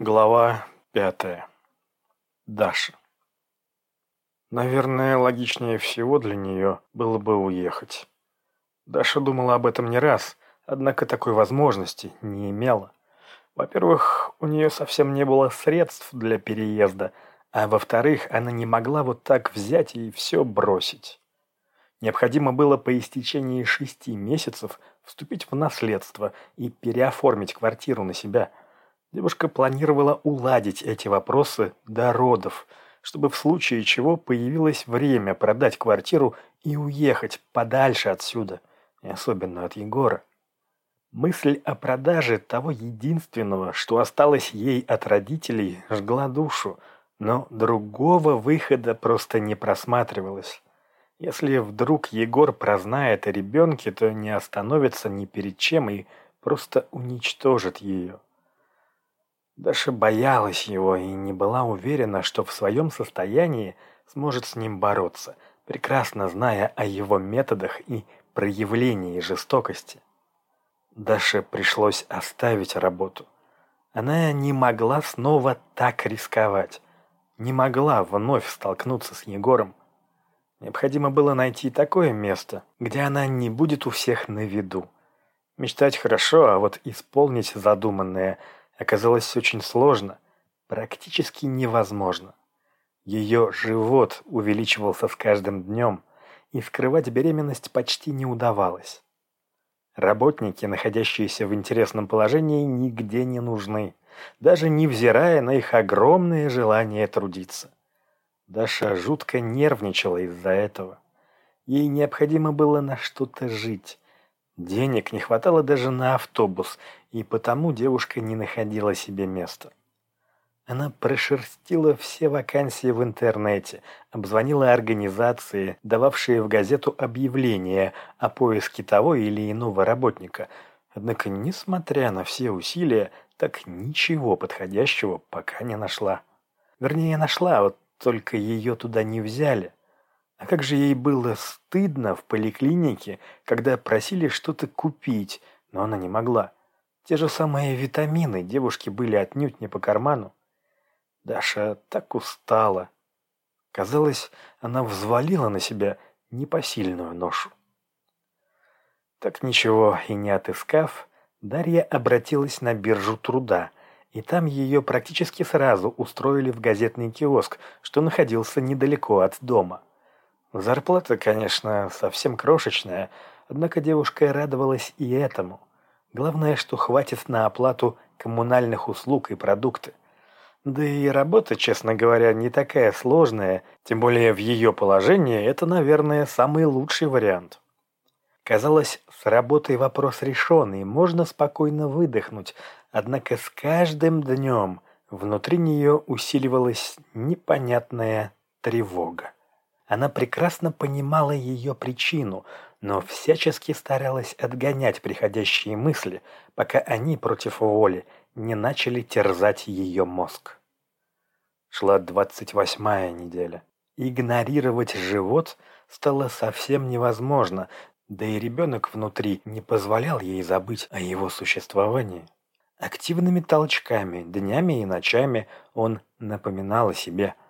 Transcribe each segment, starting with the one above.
Глава пятая. Даша. Наверное, логичнее всего для нее было бы уехать. Даша думала об этом не раз, однако такой возможности не имела. Во-первых, у нее совсем не было средств для переезда, а во-вторых, она не могла вот так взять и все бросить. Необходимо было по истечении шести месяцев вступить в наследство и переоформить квартиру на себя – Девушка планировала уладить эти вопросы до родов, чтобы в случае чего появилось время продать квартиру и уехать подальше отсюда, и особенно от Егора. Мысль о продаже того единственного, что осталось ей от родителей, жгла душу, но другого выхода просто не просматривалось. Если вдруг Егор прознает о ребенке, то не остановится ни перед чем и просто уничтожит ее. Даша боялась его и не была уверена, что в своем состоянии сможет с ним бороться, прекрасно зная о его методах и проявлении жестокости. Даше пришлось оставить работу. Она не могла снова так рисковать, не могла вновь столкнуться с Егором. Необходимо было найти такое место, где она не будет у всех на виду. Мечтать хорошо, а вот исполнить задуманное – оказалось очень сложно, практически невозможно. Ее живот увеличивался с каждым днем, и скрывать беременность почти не удавалось. Работники, находящиеся в интересном положении, нигде не нужны, даже невзирая на их огромное желание трудиться. Даша жутко нервничала из-за этого. Ей необходимо было на что-то жить, Денег не хватало даже на автобус, и потому девушка не находила себе места. Она прошерстила все вакансии в интернете, обзвонила организации, дававшие в газету объявления о поиске того или иного работника. Однако, несмотря на все усилия, так ничего подходящего пока не нашла. Вернее, нашла, вот только ее туда не взяли. А как же ей было стыдно в поликлинике, когда просили что-то купить, но она не могла. Те же самые витамины девушке были отнюдь не по карману. Даша так устала. Казалось, она взвалила на себя непосильную ношу. Так ничего и не отыскав, Дарья обратилась на биржу труда, и там ее практически сразу устроили в газетный киоск, что находился недалеко от дома. Зарплата, конечно, совсем крошечная, однако девушка радовалась и этому. Главное, что хватит на оплату коммунальных услуг и продукты. Да и работа, честно говоря, не такая сложная, тем более в ее положении это, наверное, самый лучший вариант. Казалось, с работой вопрос решен, и можно спокойно выдохнуть, однако с каждым днем внутри нее усиливалась непонятная тревога. Она прекрасно понимала ее причину, но всячески старалась отгонять приходящие мысли, пока они против воли не начали терзать ее мозг. Шла двадцать восьмая неделя. Игнорировать живот стало совсем невозможно, да и ребенок внутри не позволял ей забыть о его существовании. Активными толчками, днями и ночами он напоминал о себе –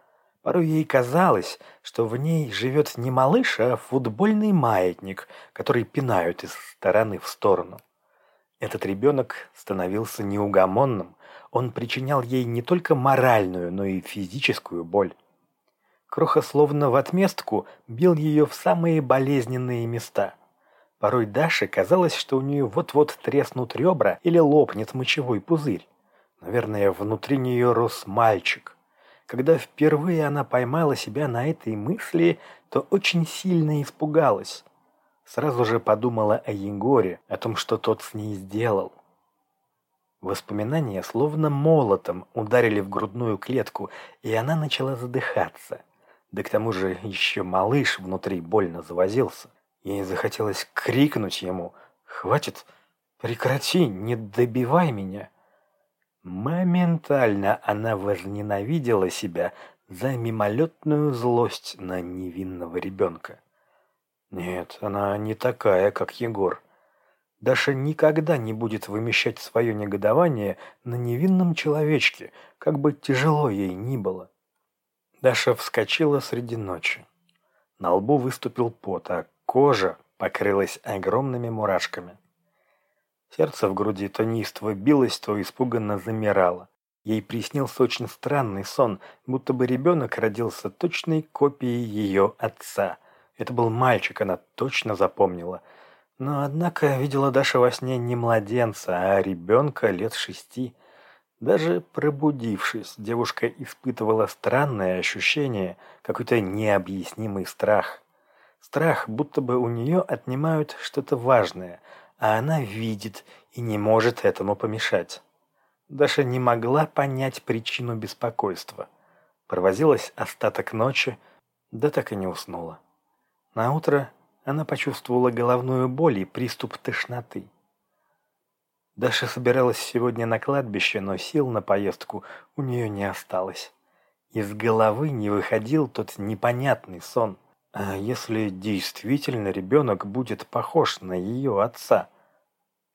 Порой ей казалось, что в ней живет не малыш, а футбольный маятник, который пинают из стороны в сторону. Этот ребенок становился неугомонным, он причинял ей не только моральную, но и физическую боль. Кроха словно в отместку бил ее в самые болезненные места. Порой Даше казалось, что у нее вот-вот треснут ребра или лопнет мочевой пузырь. Наверное, внутри нее рос мальчик. Когда впервые она поймала себя на этой мысли, то очень сильно испугалась. Сразу же подумала о Егоре, о том, что тот с ней сделал. Воспоминания словно молотом ударили в грудную клетку, и она начала задыхаться. Да к тому же еще малыш внутри больно завозился. Ей захотелось крикнуть ему «Хватит! Прекрати! Не добивай меня!» Моментально она возненавидела себя за мимолетную злость на невинного ребенка. Нет, она не такая, как Егор. Даша никогда не будет вымещать свое негодование на невинном человечке, как бы тяжело ей ни было. Даша вскочила среди ночи. На лбу выступил пот, а кожа покрылась огромными мурашками. Сердце в груди то неистово билось, то испуганно замирало. Ей приснился очень странный сон, будто бы ребенок родился точной копией ее отца. Это был мальчик, она точно запомнила – но, однако, видела Даша во сне не младенца, а ребенка лет шести. Даже пробудившись, девушка испытывала странное ощущение, какой-то необъяснимый страх. Страх, будто бы у нее отнимают что-то важное, а она видит и не может этому помешать. Даша не могла понять причину беспокойства. Провозилась остаток ночи, да так и не уснула. Наутро она почувствовала головную боль и приступ тошноты. Даша собиралась сегодня на кладбище, но сил на поездку у нее не осталось. Из головы не выходил тот непонятный сон. А если действительно ребенок будет похож на ее отца?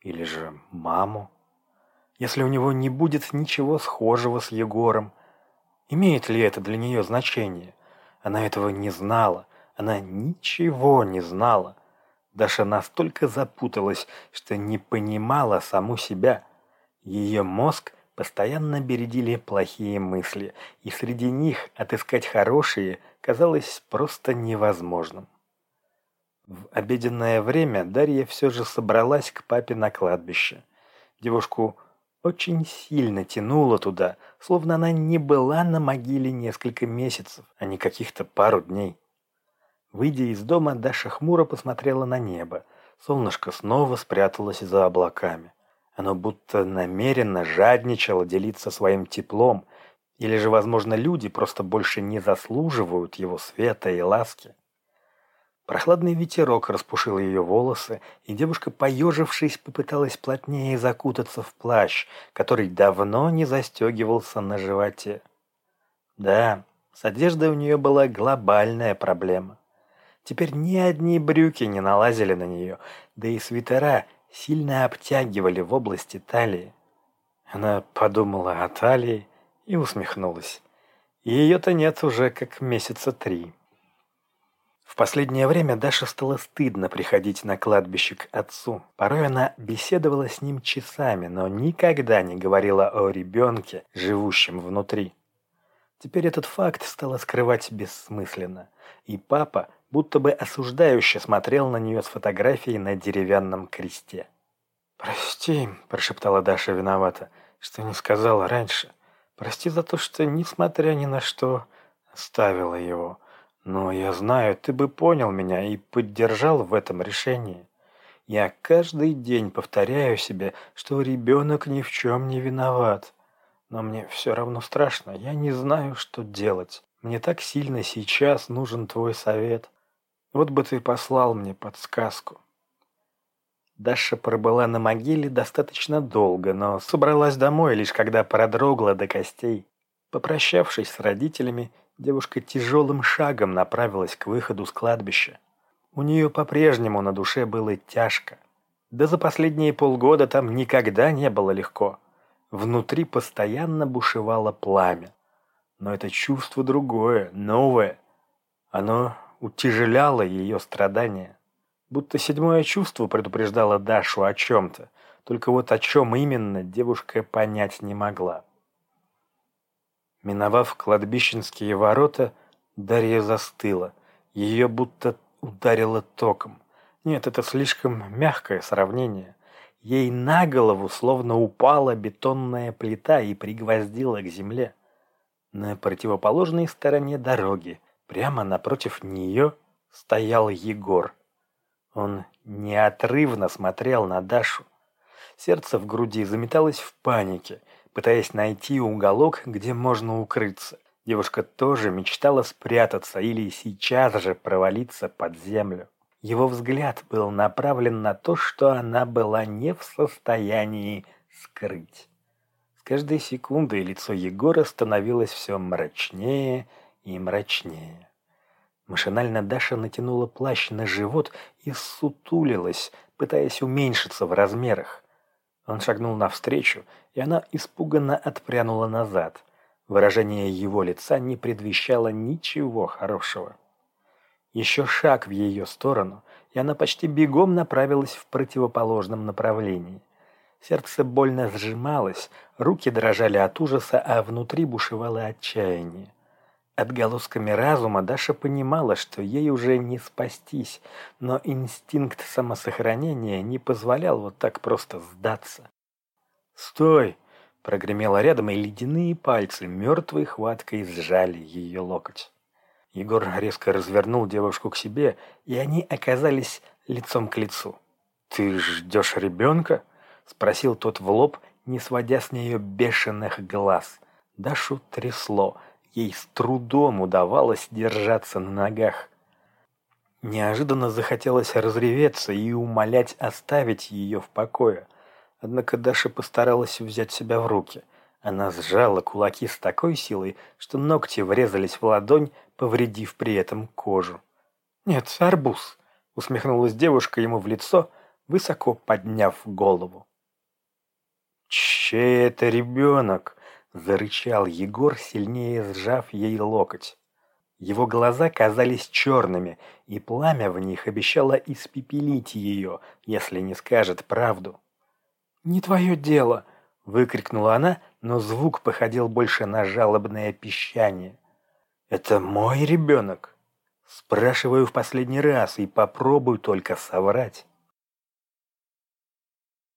Или же маму? Если у него не будет ничего схожего с Егором? Имеет ли это для нее значение? Она этого не знала, она ничего не знала. Даша настолько запуталась, что не понимала саму себя. Ее мозг постоянно бередили плохие мысли, и среди них отыскать хорошие казалось просто невозможным. В обеденное время Дарья все же собралась к папе на кладбище. Девушку очень сильно тянуло туда, словно она не была на могиле несколько месяцев, а не каких-то пару дней. Выйдя из дома, Даша хмуро посмотрела на небо. Солнышко снова спряталось за облаками. Оно будто намеренно жадничало делиться своим теплом, или же, возможно, люди просто больше не заслуживают его света и ласки. Прохладный ветерок распушил ее волосы, и девушка, поежившись, попыталась плотнее закутаться в плащ, который давно не застегивался на животе. Да, с одеждой у нее была глобальная проблема. Теперь ни одни брюки не налазили на нее, да и свитера сильно обтягивали в области талии. Она подумала о талии и усмехнулась. Ее-то нет уже как месяца три. В последнее время Даша стало стыдно приходить на кладбище к отцу. Порой она беседовала с ним часами, но никогда не говорила о ребенке, живущем внутри. Теперь этот факт стало скрывать бессмысленно, и папа будто бы осуждающе смотрел на нее с фотографией на деревянном кресте. «Прости», – прошептала Даша виновата, – «что не сказала раньше. Прости за то, что, несмотря ни на что, оставила его. Но я знаю, ты бы понял меня и поддержал в этом решении. Я каждый день повторяю себе, что ребенок ни в чем не виноват. Но мне все равно страшно, я не знаю, что делать. Мне так сильно сейчас нужен твой совет. Вот бы ты послал мне подсказку. Даша пробыла на могиле достаточно долго, но собралась домой лишь когда продрогла до костей. Попрощавшись с родителями, девушка тяжелым шагом направилась к выходу с кладбища. У нее по-прежнему на душе было тяжко. Да за последние полгода там никогда не было легко. Внутри постоянно бушевало пламя. Но это чувство другое, новое. Оно утяжеляло ее страдания. Будто седьмое чувство предупреждало Дашу о чем-то, только вот о чем именно девушка понять не могла. Миновав кладбищенские ворота, Дарья застыла. Ее будто ударило током. Нет, это слишком мягкое сравнение. Ей на голову словно упала бетонная плита и пригвоздила к земле. На противоположной стороне дороги Прямо напротив нее стоял Егор. Он неотрывно смотрел на Дашу. Сердце в груди заметалось в панике, пытаясь найти уголок, где можно укрыться. Девушка тоже мечтала спрятаться или сейчас же провалиться под землю. Его взгляд был направлен на то, что она была не в состоянии скрыть. С каждой секундой лицо Егора становилось все мрачнее и мрачнее. Машинально Даша натянула плащ на живот и сутулилась, пытаясь уменьшиться в размерах. Он шагнул навстречу, и она испуганно отпрянула назад. Выражение его лица не предвещало ничего хорошего. Еще шаг в ее сторону, и она почти бегом направилась в противоположном направлении. Сердце больно сжималось, руки дрожали от ужаса, а внутри бушевало отчаяние. Отголосками разума Даша понимала, что ей уже не спастись, но инстинкт самосохранения не позволял вот так просто сдаться. «Стой!» — прогремело рядом, и ледяные пальцы мертвой хваткой сжали ее локоть. Егор резко развернул девушку к себе, и они оказались лицом к лицу. «Ты ждешь ребенка?» — спросил тот в лоб, не сводя с нее бешеных глаз. Дашу трясло, ей с трудом удавалось держаться на ногах. Неожиданно захотелось разреветься и умолять оставить ее в покое. Однако Даша постаралась взять себя в руки. Она сжала кулаки с такой силой, что ногти врезались в ладонь, повредив при этом кожу. «Нет, арбуз!» — усмехнулась девушка ему в лицо, высоко подняв голову. «Чей это ребенок?» — зарычал Егор, сильнее сжав ей локоть. Его глаза казались черными, и пламя в них обещало испепелить ее, если не скажет правду. «Не твое дело!» — выкрикнула она, но звук походил больше на жалобное пищание. «Это мой ребенок?» Спрашиваю в последний раз и попробуй только соврать.